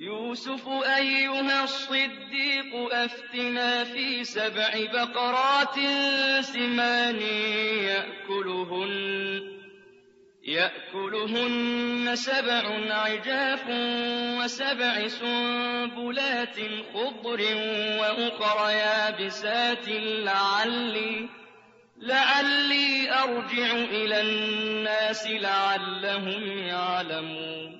يوسف أيها الصديق أفتنا في سبع بقرات سمان يأكلهن. يأكلهن سبع عجاف وسبع سنبلات خضر وأخر يابسات لعلي لعلي أرجع إلى الناس لعلهم يعلمون.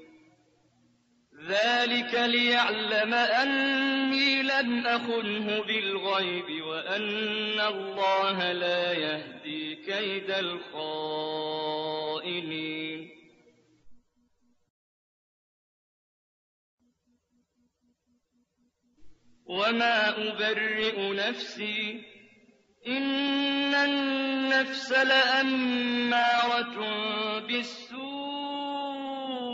ذلك ليعلم أني لم أخنه بالغيب وأن الله لا يهدي كيد الخائنين. وما أبرئ نفسي إن النفس لأمارة بالسوء.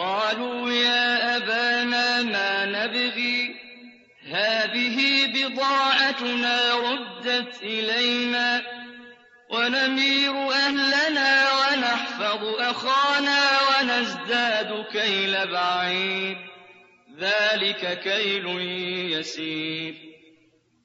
قالوا يا أبانا ما نبغي؟ هذه بضاعتنا ردت إلينا ونمير أهلنا ونحفظ أخانا ونزداد كيل بعيد ذلك كيل يسير.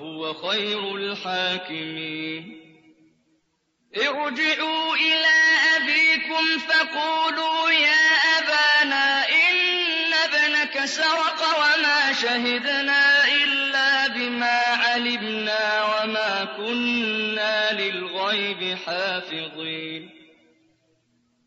وهو خير الحاكمين. ارجعوا إلى أبيكم فقولوا يا أبانا إن ابنك سرق وما شهدنا إلا بما علمنا وما كنا للغيب حافظين.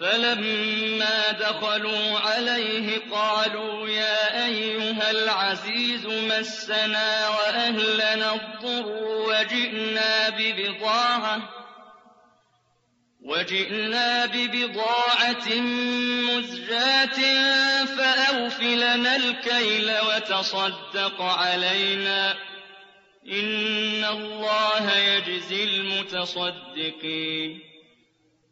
فلما دخلوا عليه قالوا يا أيها العزيز مسنا وأهلنا الضر وجئنا ببضاعة وجئنا ببضاعة مزجاة فأوف لنا الكيل وتصدق علينا إن الله يجزي المتصدقين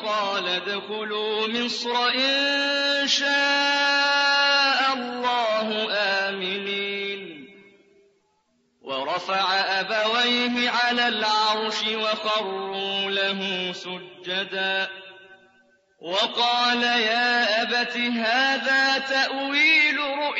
وقال ادخلوا مصر إن شاء الله آمنين. ورفع أبويه على العرش وخروا له سجدا. وقال يا أبت هذا تأويل رؤياي